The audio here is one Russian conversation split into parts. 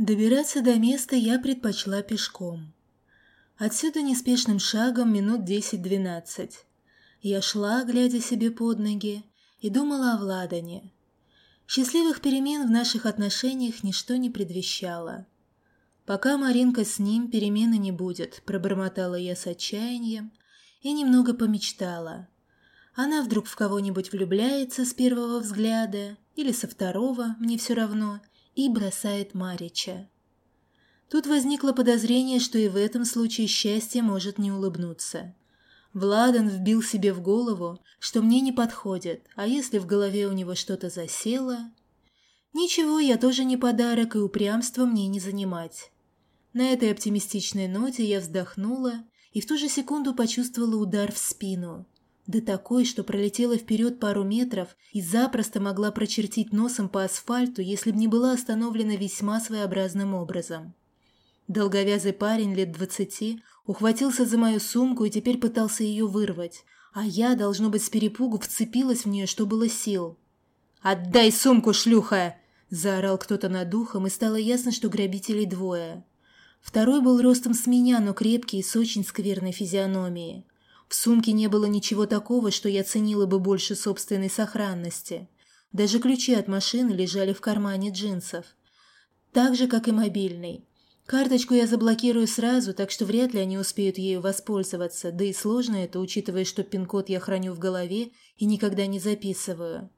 Добираться до места я предпочла пешком. Отсюда неспешным шагом минут десять-двенадцать. Я шла, глядя себе под ноги, и думала о Владане. Счастливых перемен в наших отношениях ничто не предвещало. «Пока Маринка с ним, перемены не будет», – пробормотала я с отчаянием и немного помечтала. Она вдруг в кого-нибудь влюбляется с первого взгляда или со второго, мне все равно, и бросает Марича. Тут возникло подозрение, что и в этом случае счастье может не улыбнуться. Владан вбил себе в голову, что мне не подходит, а если в голове у него что-то засело... Ничего, я тоже не подарок, и упрямство мне не занимать. На этой оптимистичной ноте я вздохнула и в ту же секунду почувствовала удар в спину. Да такой, что пролетела вперед пару метров и запросто могла прочертить носом по асфальту, если б не была остановлена весьма своеобразным образом. Долговязый парень лет двадцати ухватился за мою сумку и теперь пытался ее вырвать, а я, должно быть, с перепугу вцепилась в нее, что было сил. «Отдай сумку, шлюха!» – заорал кто-то над ухом, и стало ясно, что грабителей двое. Второй был ростом с меня, но крепкий и с очень скверной физиономией. В сумке не было ничего такого, что я ценила бы больше собственной сохранности. Даже ключи от машины лежали в кармане джинсов. Так же, как и мобильный. Карточку я заблокирую сразу, так что вряд ли они успеют ею воспользоваться, да и сложно это, учитывая, что пин-код я храню в голове и никогда не записываю.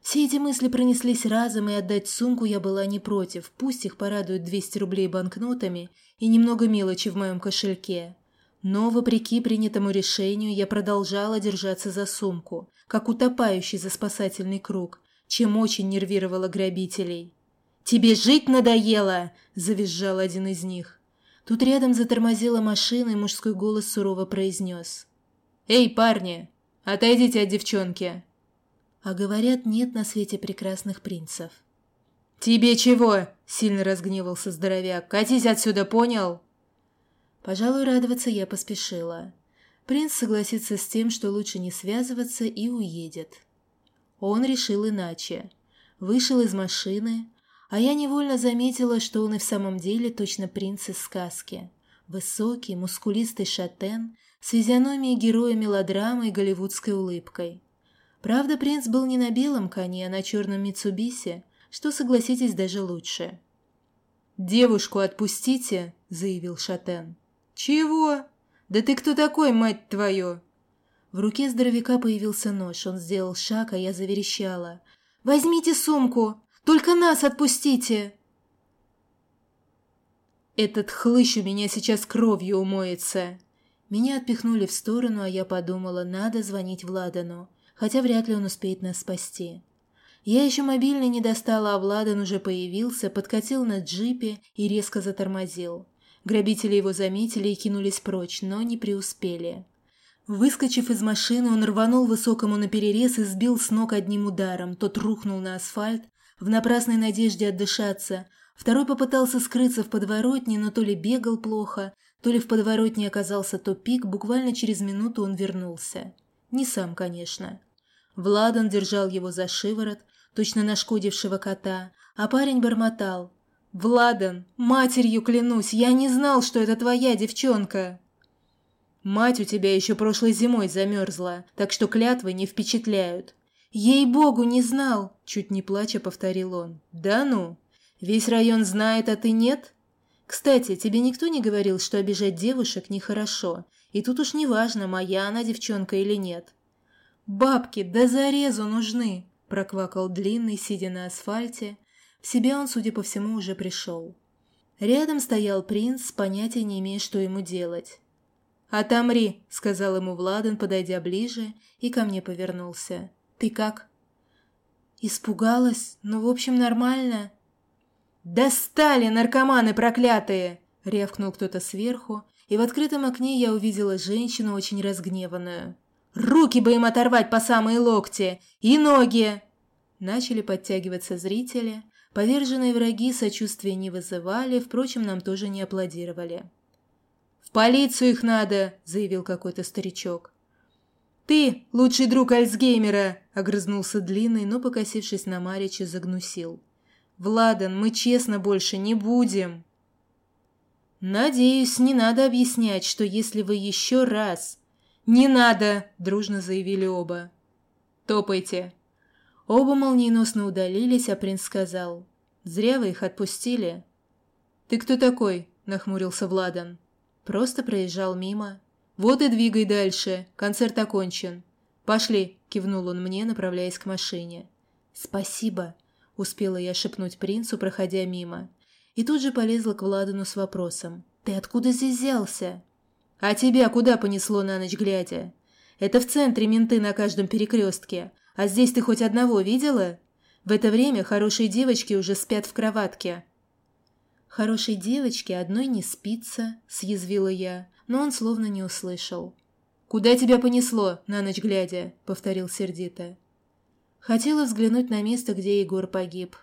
Все эти мысли пронеслись разом, и отдать сумку я была не против, пусть их порадуют 200 рублей банкнотами и немного мелочи в моем кошельке. Но, вопреки принятому решению, я продолжала держаться за сумку, как утопающий за спасательный круг, чем очень нервировала грабителей. «Тебе жить надоело!» – завизжал один из них. Тут рядом затормозила машина, и мужской голос сурово произнес. «Эй, парни, отойдите от девчонки!» А говорят, нет на свете прекрасных принцев. «Тебе чего?» – сильно разгневался здоровяк. «Катись отсюда, понял?» Пожалуй, радоваться я поспешила. Принц согласится с тем, что лучше не связываться, и уедет. Он решил иначе. Вышел из машины, а я невольно заметила, что он и в самом деле точно принц из сказки. Высокий, мускулистый шатен, с физиономией героя мелодрамы и голливудской улыбкой. Правда, принц был не на белом коне, а на черном Митсубисе, что, согласитесь, даже лучше. «Девушку отпустите», — заявил Шатен. «Чего? Да ты кто такой, мать твою?» В руке здоровяка появился нож, он сделал шаг, а я заверещала. «Возьмите сумку! Только нас отпустите!» «Этот хлыщ у меня сейчас кровью умоется!» Меня отпихнули в сторону, а я подумала, надо звонить Владану, хотя вряд ли он успеет нас спасти. Я еще мобильный не достала, а Владан уже появился, подкатил на джипе и резко затормозил. Грабители его заметили и кинулись прочь, но не преуспели. Выскочив из машины, он рванул высокому наперерез и сбил с ног одним ударом. Тот рухнул на асфальт, в напрасной надежде отдышаться. Второй попытался скрыться в подворотне, но то ли бегал плохо, то ли в подворотне оказался тупик, буквально через минуту он вернулся. Не сам, конечно. Владан держал его за шиворот, точно нашкодившего кота, а парень бормотал. «Владан, матерью клянусь, я не знал, что это твоя девчонка!» «Мать у тебя еще прошлой зимой замерзла, так что клятвы не впечатляют. «Ей-богу, не знал!» – чуть не плача повторил он. «Да ну? Весь район знает, а ты нет?» «Кстати, тебе никто не говорил, что обижать девушек нехорошо, и тут уж не важно, моя она девчонка или нет». «Бабки, да зарезу нужны!» – проквакал длинный, сидя на асфальте. В себя он, судя по всему, уже пришел. Рядом стоял принц, понятия не имея, что ему делать. «Отомри», – сказал ему Владан, подойдя ближе, и ко мне повернулся. Ты как?» «Испугалась? Ну, в общем, нормально». «Достали, наркоманы проклятые!» — рявкнул кто-то сверху, и в открытом окне я увидела женщину очень разгневанную. «Руки бы им оторвать по самые локти! И ноги!» Начали подтягиваться зрители. Поверженные враги сочувствия не вызывали, впрочем, нам тоже не аплодировали. «В полицию их надо!» — заявил какой-то старичок. «Ты, лучший друг Альцгеймера!» – огрызнулся Длинный, но, покосившись на Марича, загнусил. Владан, мы честно больше не будем. Надеюсь, не надо объяснять, что если вы еще раз... Не надо, дружно заявили оба. Топайте. Оба молниеносно удалились, а принц сказал. Зря вы их отпустили. Ты кто такой? Нахмурился Владан. Просто проезжал мимо. Вот и двигай дальше, концерт окончен. Пошли, кивнул он мне, направляясь к машине. Спасибо, успела я шепнуть принцу, проходя мимо. И тут же полезла к Владану с вопросом. «Ты откуда здесь взялся?» «А тебя куда понесло на ночь глядя? Это в центре менты на каждом перекрестке. А здесь ты хоть одного видела? В это время хорошие девочки уже спят в кроватке». «Хорошей девочке одной не спится», – съязвила я, но он словно не услышал. «Куда тебя понесло, на ночь глядя?» – повторил сердито. Хотела взглянуть на место, где Егор погиб.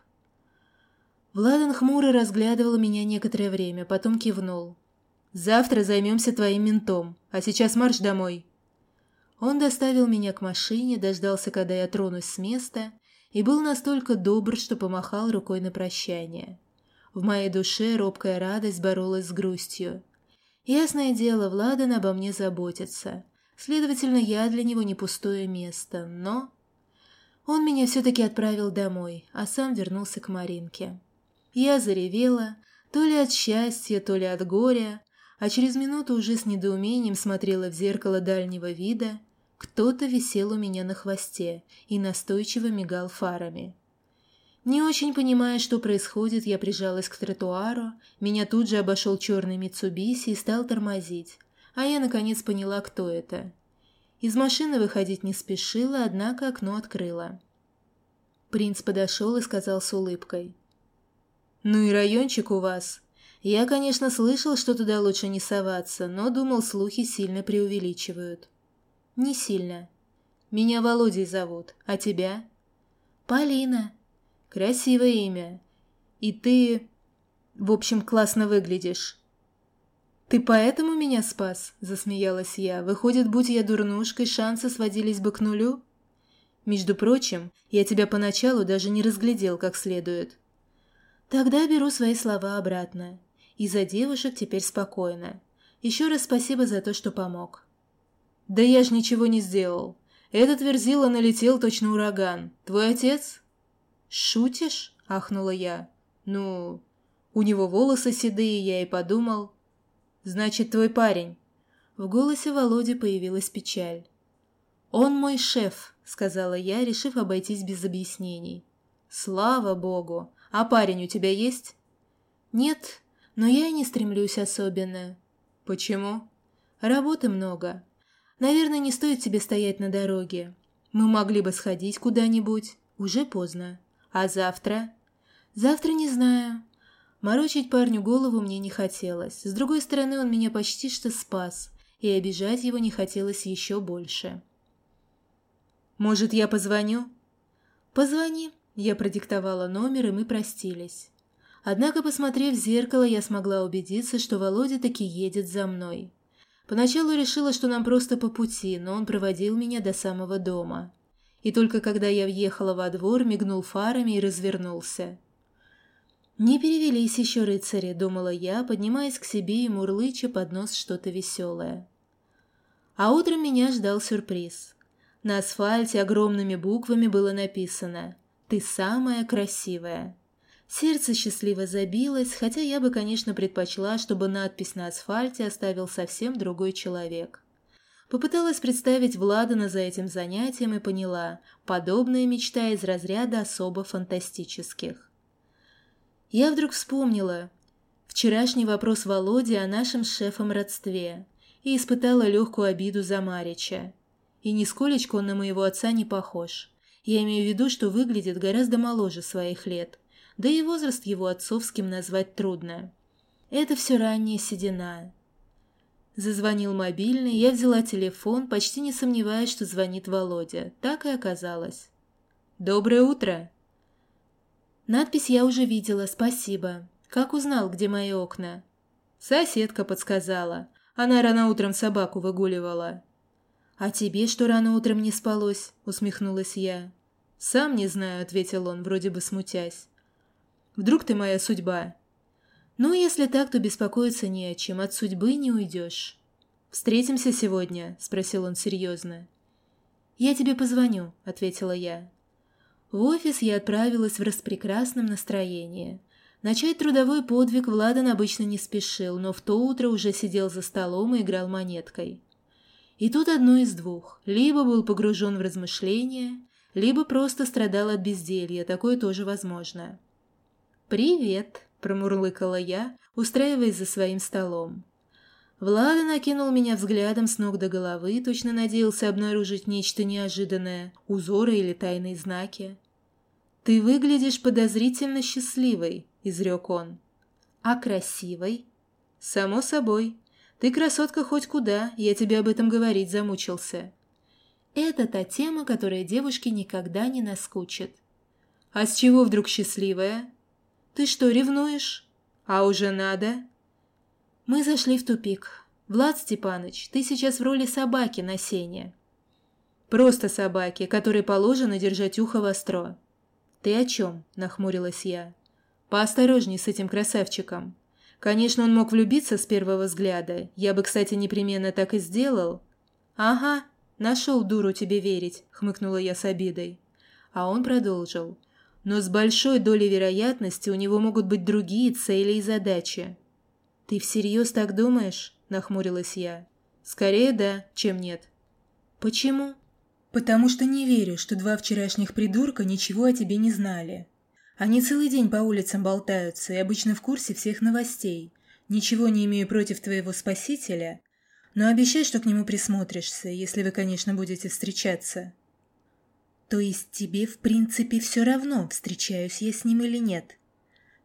Владан хмуро разглядывал меня некоторое время, потом кивнул. «Завтра займемся твоим ментом, а сейчас марш домой». Он доставил меня к машине, дождался, когда я тронусь с места, и был настолько добр, что помахал рукой на прощание. В моей душе робкая радость боролась с грустью. Ясное дело, Владан обо мне заботится. Следовательно, я для него не пустое место, но... Он меня все-таки отправил домой, а сам вернулся к Маринке. Я заревела, то ли от счастья, то ли от горя, а через минуту уже с недоумением смотрела в зеркало дальнего вида. Кто-то висел у меня на хвосте и настойчиво мигал фарами. Не очень понимая, что происходит, я прижалась к тротуару, меня тут же обошел черный Митсубиси и стал тормозить, а я наконец поняла, кто это. Из машины выходить не спешила, однако окно открыла. Принц подошел и сказал с улыбкой – «Ну и райончик у вас. Я, конечно, слышал, что туда лучше не соваться, но думал, слухи сильно преувеличивают». «Не сильно. Меня Володей зовут, а тебя?» «Полина». «Красивое имя. И ты... В общем, классно выглядишь». «Ты поэтому меня спас?» – засмеялась я. «Выходит, будь я дурнушкой, шансы сводились бы к нулю?» «Между прочим, я тебя поначалу даже не разглядел как следует». Тогда беру свои слова обратно. И за девушек теперь спокойно. Еще раз спасибо за то, что помог. Да я ж ничего не сделал. Этот верзила налетел точно ураган. Твой отец? Шутишь? Ахнула я. Ну, у него волосы седые, я и подумал. Значит, твой парень. В голосе Володи появилась печаль. «Он мой шеф», — сказала я, решив обойтись без объяснений. «Слава богу! А парень у тебя есть?» «Нет, но я и не стремлюсь особенно». «Почему?» «Работы много. Наверное, не стоит тебе стоять на дороге. Мы могли бы сходить куда-нибудь. Уже поздно. А завтра?» «Завтра не знаю. Морочить парню голову мне не хотелось. С другой стороны, он меня почти что спас, и обижать его не хотелось еще больше». «Может, я позвоню?» «Позвони», я продиктовала номер, и мы простились. Однако, посмотрев в зеркало, я смогла убедиться, что Володя таки едет за мной. Поначалу решила, что нам просто по пути, но он проводил меня до самого дома. И только когда я въехала во двор, мигнул фарами и развернулся. «Не перевелись еще рыцари», — думала я, поднимаясь к себе и мурлыча под нос что-то веселое. А утром меня ждал сюрприз. На асфальте огромными буквами было написано ты самая красивая». Сердце счастливо забилось, хотя я бы, конечно, предпочла, чтобы надпись на асфальте оставил совсем другой человек. Попыталась представить Владана за этим занятием и поняла, подобная мечта из разряда особо фантастических. Я вдруг вспомнила вчерашний вопрос Володи о нашем с шефом родстве и испытала легкую обиду за Марича. И нисколечко он на моего отца не похож. Я имею в виду, что выглядит гораздо моложе своих лет, да и возраст его отцовским назвать трудно. Это все ранняя седина. Зазвонил мобильный, я взяла телефон, почти не сомневаясь, что звонит Володя. Так и оказалось. «Доброе утро!» Надпись я уже видела, спасибо. Как узнал, где мои окна? Соседка подсказала. Она рано утром собаку выгуливала. «А тебе что рано утром не спалось?» – усмехнулась я. «Сам не знаю», — ответил он, вроде бы смутясь. Вдруг ты моя судьба?» «Ну, если так, то беспокоиться не о чем, от судьбы не уйдешь». «Встретимся сегодня?» – спросил он серьезно. «Я тебе позвоню», – ответила я. В офис я отправилась в распрекрасном настроении. Начать трудовой подвиг Владан обычно не спешил, но в то утро уже сидел за столом и играл монеткой. И тут одно из двух. Либо был погружен в размышления, либо просто страдал от безделья, такое тоже возможно. «Привет», – промурлыкала я, устраиваясь за своим столом. Влада накинул меня взглядом с ног до головы, точно надеялся обнаружить нечто неожиданное, узоры или тайные знаки. «Ты выглядишь подозрительно счастливой», – изрек он. «А красивой?» «Само собой. Ты красотка хоть куда, я тебе об этом говорить замучился. Это та тема, которая девушке никогда не наскучит. А с чего вдруг счастливая? Ты что, ревнуешь? А уже надо? Мы зашли в тупик. Влад Степаныч, ты сейчас в роли собаки на сене. Просто собаки, которой положено держать ухо востро. Ты о чем? Нахмурилась я. Поосторожней с этим красавчиком. Конечно, он мог влюбиться с первого взгляда. Я бы, кстати, непременно так и сделал. Ага, нашел дуру тебе верить, хмыкнула я с обидой. А он продолжил. Но с большой долей вероятности у него могут быть другие цели и задачи. Ты всерьез так думаешь? Нахмурилась я. Скорее да, чем нет. Почему? Потому что не верю, что два вчерашних придурка ничего о тебе не знали. Они целый день по улицам болтаются и обычно в курсе всех новостей. Ничего не имею против твоего спасителя, но обещай, что к нему присмотришься, если вы, конечно, будете встречаться. То есть тебе, в принципе, все равно, встречаюсь я с ним или нет?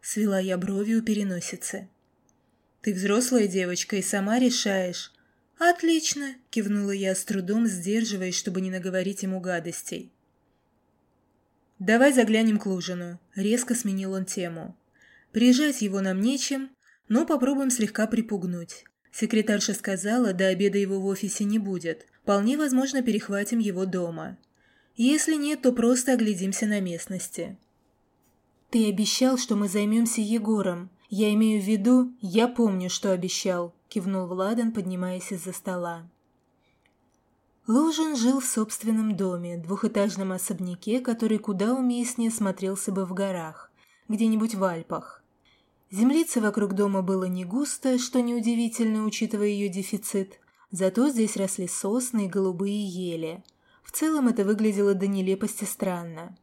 Свела я брови у переносицы. Ты взрослая девочка и сама решаешь. Отлично, кивнула я с трудом, сдерживаясь, чтобы не наговорить ему гадостей. «Давай заглянем к Лужину», — резко сменил он тему. «Приезжать его нам нечем, но попробуем слегка припугнуть. Секретарша сказала, до обеда его в офисе не будет. Вполне возможно, перехватим его дома. Если нет, то просто оглядимся на местности». «Ты обещал, что мы займемся Егором. Я имею в виду, я помню, что обещал», — кивнул Владан, поднимаясь из-за стола. Лужин жил в собственном доме, двухэтажном особняке, который куда уместнее смотрелся бы в горах, где-нибудь в Альпах. Землицы вокруг дома было не густо, что неудивительно, учитывая ее дефицит, зато здесь росли сосны и голубые ели. В целом это выглядело до нелепости странно.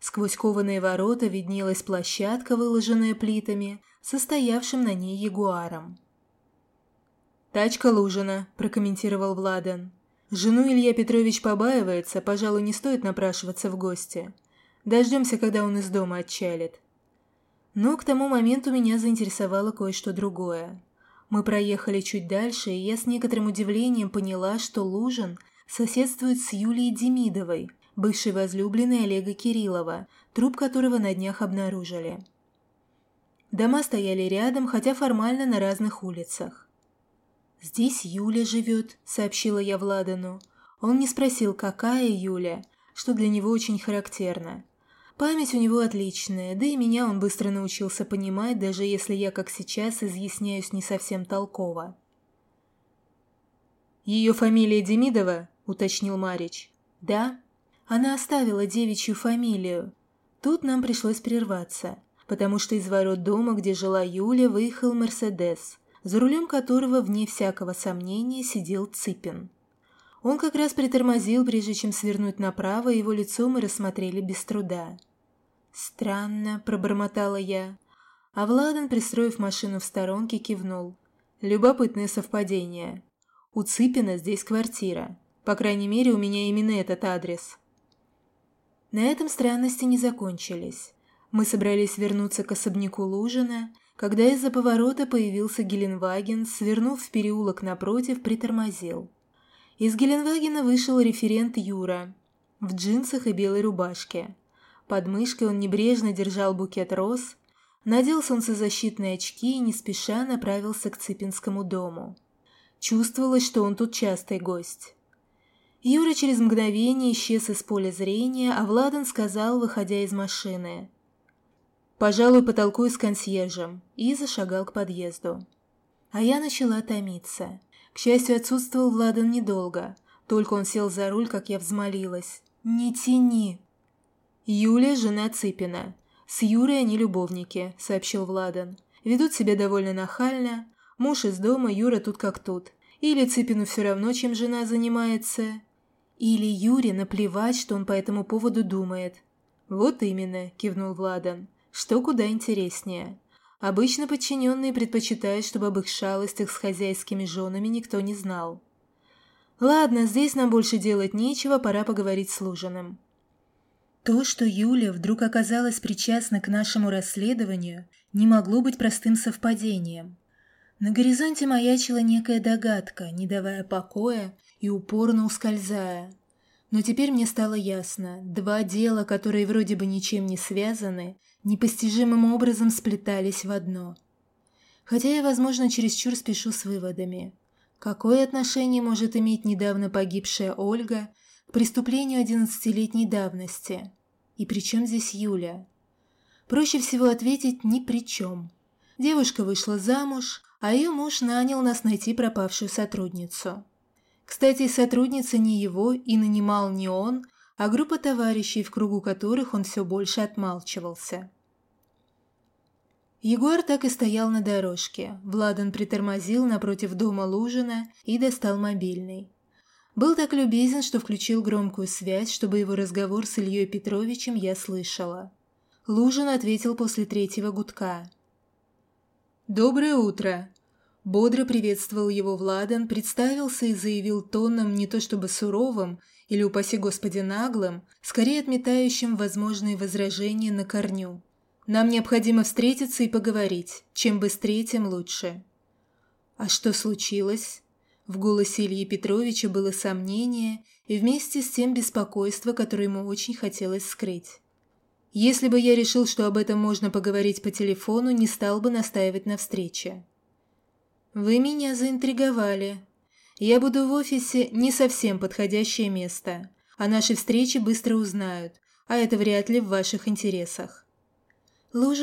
Сквозь кованые ворота виднелась площадка, выложенная плитами, состоявшим на ней ягуаром. «Тачка Лужина», – прокомментировал Владан. Жену Илья Петрович побаивается, пожалуй, не стоит напрашиваться в гости. Дождемся, когда он из дома отчалит. Но к тому моменту меня заинтересовало кое-что другое. Мы проехали чуть дальше, и я с некоторым удивлением поняла, что Лужин соседствует с Юлией Демидовой, бывшей возлюбленной Олега Кириллова, труп которого на днях обнаружили. Дома стояли рядом, хотя формально на разных улицах. «Здесь Юля живет», — сообщила я Владану. Он не спросил, какая Юля, что для него очень характерно. Память у него отличная, да и меня он быстро научился понимать, даже если я, как сейчас, изъясняюсь не совсем толково. «Ее фамилия Демидова?» — уточнил Марич. «Да. Она оставила девичью фамилию. Тут нам пришлось прерваться, потому что из ворот дома, где жила Юля, выехал Мерседес за рулем которого, вне всякого сомнения, сидел Цыпин. Он как раз притормозил, прежде чем свернуть направо, и его лицо мы рассмотрели без труда. «Странно», — пробормотала я. А Владан, пристроив машину в сторонке, кивнул. «Любопытное совпадение. У Цыпина здесь квартира. По крайней мере, у меня именно этот адрес». На этом странности не закончились. Мы собрались вернуться к особняку Лужина, когда из-за поворота появился Геленваген, свернув в переулок напротив, притормозил. Из Геленвагена вышел референт Юра в джинсах и белой рубашке. Под мышкой он небрежно держал букет роз, надел солнцезащитные очки и не спеша направился к Цыпинскому дому. Чувствовалось, что он тут частый гость. Юра через мгновение исчез из поля зрения, а Владан сказал, выходя из машины – Пожалуй, потолкую с консьержем, и зашагал к подъезду. А я начала томиться. К счастью, отсутствовал Владан недолго. Только он сел за руль, как я взмолилась. «Не тяни!» Юля – жена Цыпина. С Юрой они любовники, сообщил Владан. Ведут себя довольно нахально. Муж из дома, Юра тут как тут. Или Цыпину все равно, чем жена занимается. Или Юре наплевать, что он по этому поводу думает. «Вот именно», – кивнул Владан. «Что куда интереснее. Обычно подчиненные предпочитают, чтобы об их шалостях с хозяйскими женами никто не знал. Ладно, здесь нам больше делать нечего, пора поговорить с Лужиным». То, что Юля вдруг оказалась причастна к нашему расследованию, не могло быть простым совпадением. На горизонте маячила некая догадка, не давая покоя и упорно ускользая. Но теперь мне стало ясно, два дела, которые вроде бы ничем не связаны, непостижимым образом сплетались в одно. Хотя я, возможно, чересчур спешу с выводами. Какое отношение может иметь недавно погибшая Ольга к преступлению одиннадцатилетней давности? И при чем здесь Юля? Проще всего ответить «ни при чем». Девушка вышла замуж, а ее муж нанял нас найти пропавшую сотрудницу. Кстати, сотрудница не его и нанимал не он, а группа товарищей, в кругу которых он все больше отмалчивался. Егор так и стоял на дорожке. Владан притормозил напротив дома Лужина и достал мобильный. Был так любезен, что включил громкую связь, чтобы его разговор с Ильей Петровичем я слышала. Лужин ответил после третьего гудка. «Доброе утро!» Бодро приветствовал его Владан, представился и заявил тоном не то чтобы суровым или, упаси Господи, наглым, скорее отметающим возможные возражения на корню. «Нам необходимо встретиться и поговорить. Чем быстрее, тем лучше». «А что случилось?» В голосе Ильи Петровича было сомнение и вместе с тем беспокойство, которое ему очень хотелось скрыть. «Если бы я решил, что об этом можно поговорить по телефону, не стал бы настаивать на встрече». «Вы меня заинтриговали. Я буду в офисе не совсем подходящее место, а наши встречи быстро узнают, а это вряд ли в ваших интересах». Лужа